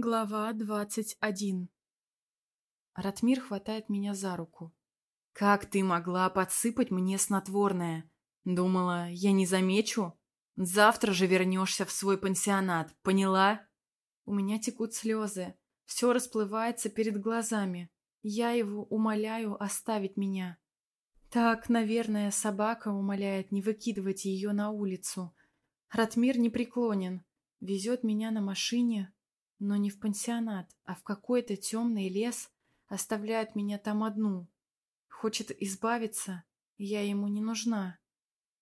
Глава двадцать один Ратмир хватает меня за руку. «Как ты могла подсыпать мне снотворное? Думала, я не замечу? Завтра же вернешься в свой пансионат, поняла?» У меня текут слезы. Все расплывается перед глазами. Я его умоляю оставить меня. Так, наверное, собака умоляет не выкидывать ее на улицу. Ратмир не преклонен. Везет меня на машине, но не в пансионат, а в какой-то темный лес, оставляет меня там одну. Хочет избавиться, я ему не нужна.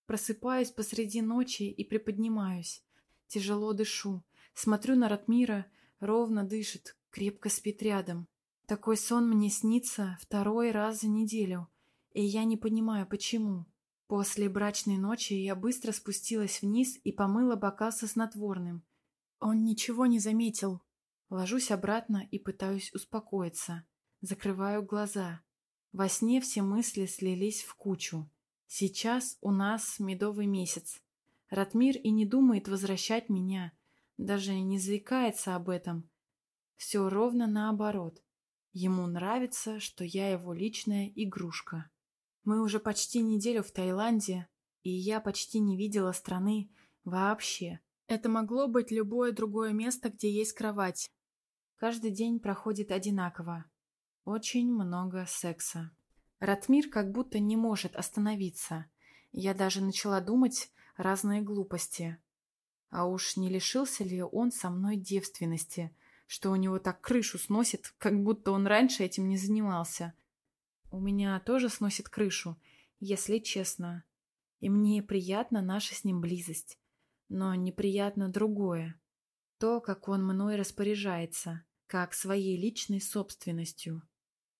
Просыпаюсь посреди ночи и приподнимаюсь. Тяжело дышу. Смотрю на Ратмира, ровно дышит, крепко спит рядом. Такой сон мне снится второй раз за неделю, и я не понимаю, почему. После брачной ночи я быстро спустилась вниз и помыла бокал со снотворным. Он ничего не заметил, Ложусь обратно и пытаюсь успокоиться. Закрываю глаза. Во сне все мысли слились в кучу. Сейчас у нас медовый месяц. Ратмир и не думает возвращать меня. Даже не заикается об этом. Все ровно наоборот. Ему нравится, что я его личная игрушка. Мы уже почти неделю в Таиланде, и я почти не видела страны вообще. Это могло быть любое другое место, где есть кровать. Каждый день проходит одинаково. Очень много секса. Ратмир как будто не может остановиться. Я даже начала думать разные глупости. А уж не лишился ли он со мной девственности, что у него так крышу сносит, как будто он раньше этим не занимался. У меня тоже сносит крышу, если честно. И мне приятна наша с ним близость. Но неприятно другое. То, как он мной распоряжается как своей личной собственностью.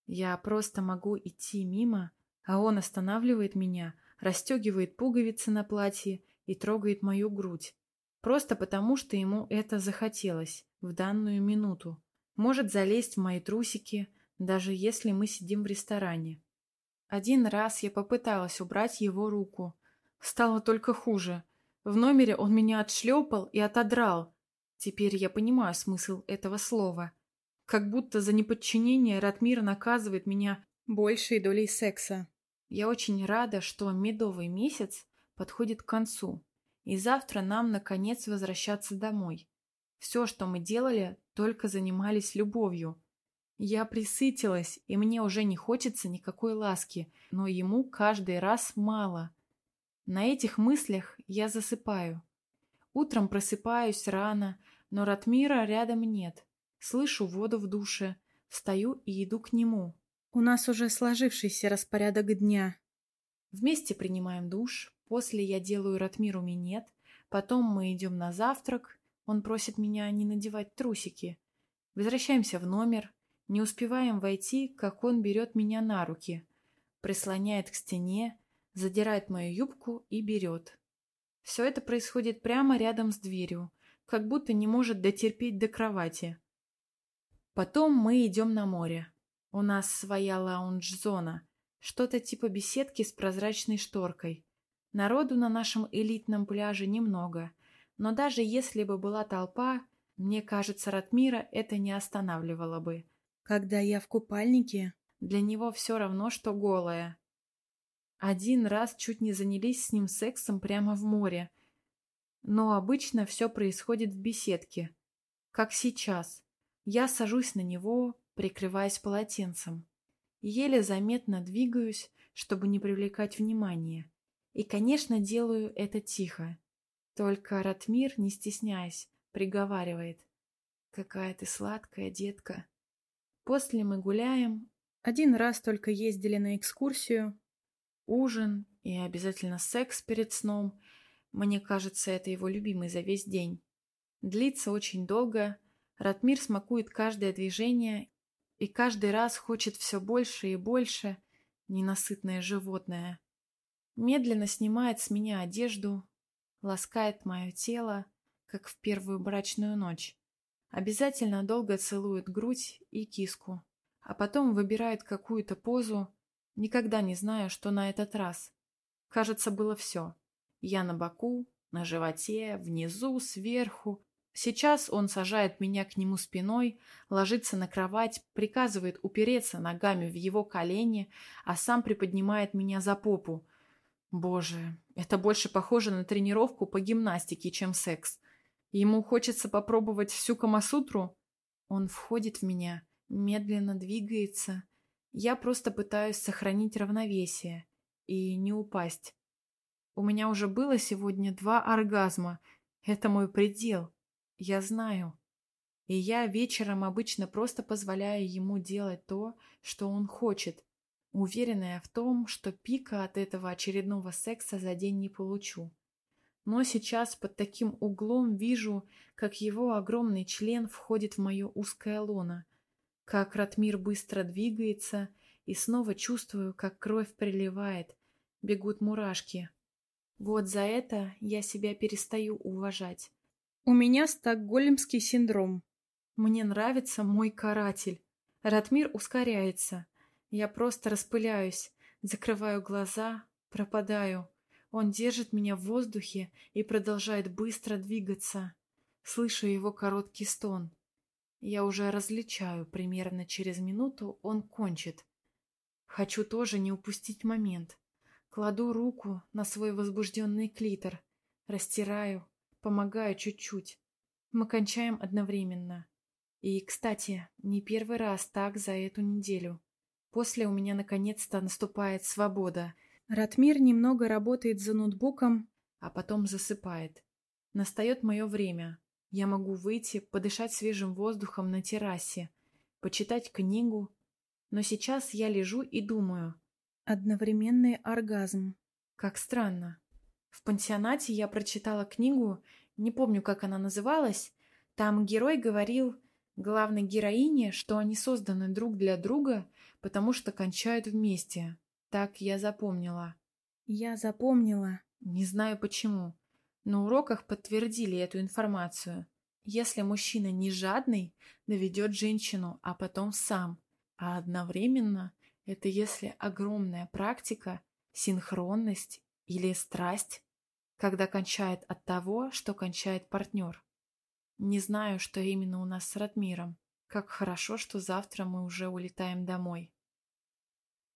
Я просто могу идти мимо, а он останавливает меня, расстегивает пуговицы на платье и трогает мою грудь. Просто потому, что ему это захотелось в данную минуту. Может залезть в мои трусики, даже если мы сидим в ресторане. Один раз я попыталась убрать его руку. Стало только хуже. В номере он меня отшлепал и отодрал. Теперь я понимаю смысл этого слова. Как будто за неподчинение Ратмир наказывает меня большей долей секса. Я очень рада, что медовый месяц подходит к концу, и завтра нам, наконец, возвращаться домой. Все, что мы делали, только занимались любовью. Я присытилась, и мне уже не хочется никакой ласки, но ему каждый раз мало. На этих мыслях я засыпаю. Утром просыпаюсь рано, но Ратмира рядом нет. Слышу воду в душе, встаю и иду к нему. У нас уже сложившийся распорядок дня. Вместе принимаем душ, после я делаю Ратмиру минет, потом мы идем на завтрак, он просит меня не надевать трусики. Возвращаемся в номер, не успеваем войти, как он берет меня на руки, прислоняет к стене, задирает мою юбку и берет. Все это происходит прямо рядом с дверью, как будто не может дотерпеть до кровати. Потом мы идем на море. У нас своя лаунж-зона, что-то типа беседки с прозрачной шторкой. Народу на нашем элитном пляже немного, но даже если бы была толпа, мне кажется, Ратмира это не останавливало бы. Когда я в купальнике, для него все равно, что голая. Один раз чуть не занялись с ним сексом прямо в море, но обычно все происходит в беседке, как сейчас. Я сажусь на него, прикрываясь полотенцем. Еле заметно двигаюсь, чтобы не привлекать внимания. И, конечно, делаю это тихо. Только Ратмир, не стесняясь, приговаривает. «Какая ты сладкая, детка!» После мы гуляем. Один раз только ездили на экскурсию. Ужин и обязательно секс перед сном. Мне кажется, это его любимый за весь день. Длится очень долго, Ратмир смакует каждое движение и каждый раз хочет все больше и больше, ненасытное животное. Медленно снимает с меня одежду, ласкает мое тело, как в первую брачную ночь. Обязательно долго целует грудь и киску, а потом выбирает какую-то позу, никогда не знаю, что на этот раз. Кажется, было все. Я на боку, на животе, внизу, сверху, Сейчас он сажает меня к нему спиной, ложится на кровать, приказывает упереться ногами в его колени, а сам приподнимает меня за попу. Боже, это больше похоже на тренировку по гимнастике, чем секс. Ему хочется попробовать всю Камасутру? Он входит в меня, медленно двигается. Я просто пытаюсь сохранить равновесие и не упасть. У меня уже было сегодня два оргазма. Это мой предел. Я знаю. И я вечером обычно просто позволяю ему делать то, что он хочет, уверенная в том, что пика от этого очередного секса за день не получу. Но сейчас под таким углом вижу, как его огромный член входит в мое узкое лоно, как Ратмир быстро двигается, и снова чувствую, как кровь приливает, бегут мурашки. Вот за это я себя перестаю уважать. У меня стокгольмский синдром. Мне нравится мой каратель. Ратмир ускоряется. Я просто распыляюсь, закрываю глаза, пропадаю. Он держит меня в воздухе и продолжает быстро двигаться. Слышу его короткий стон. Я уже различаю, примерно через минуту он кончит. Хочу тоже не упустить момент. Кладу руку на свой возбужденный клитор, растираю, Помогаю чуть-чуть. Мы кончаем одновременно. И, кстати, не первый раз так за эту неделю. После у меня наконец-то наступает свобода. Ратмир немного работает за ноутбуком, а потом засыпает. Настает мое время. Я могу выйти, подышать свежим воздухом на террасе, почитать книгу. Но сейчас я лежу и думаю. Одновременный оргазм. Как странно. В пансионате я прочитала книгу, не помню, как она называлась. Там герой говорил главной героине, что они созданы друг для друга, потому что кончают вместе. Так я запомнила. Я запомнила. Не знаю почему. На уроках подтвердили эту информацию. Если мужчина не жадный, доведет женщину, а потом сам. А одновременно это если огромная практика, синхронность или страсть когда кончает от того, что кончает партнер. Не знаю, что именно у нас с Ратмиром. Как хорошо, что завтра мы уже улетаем домой.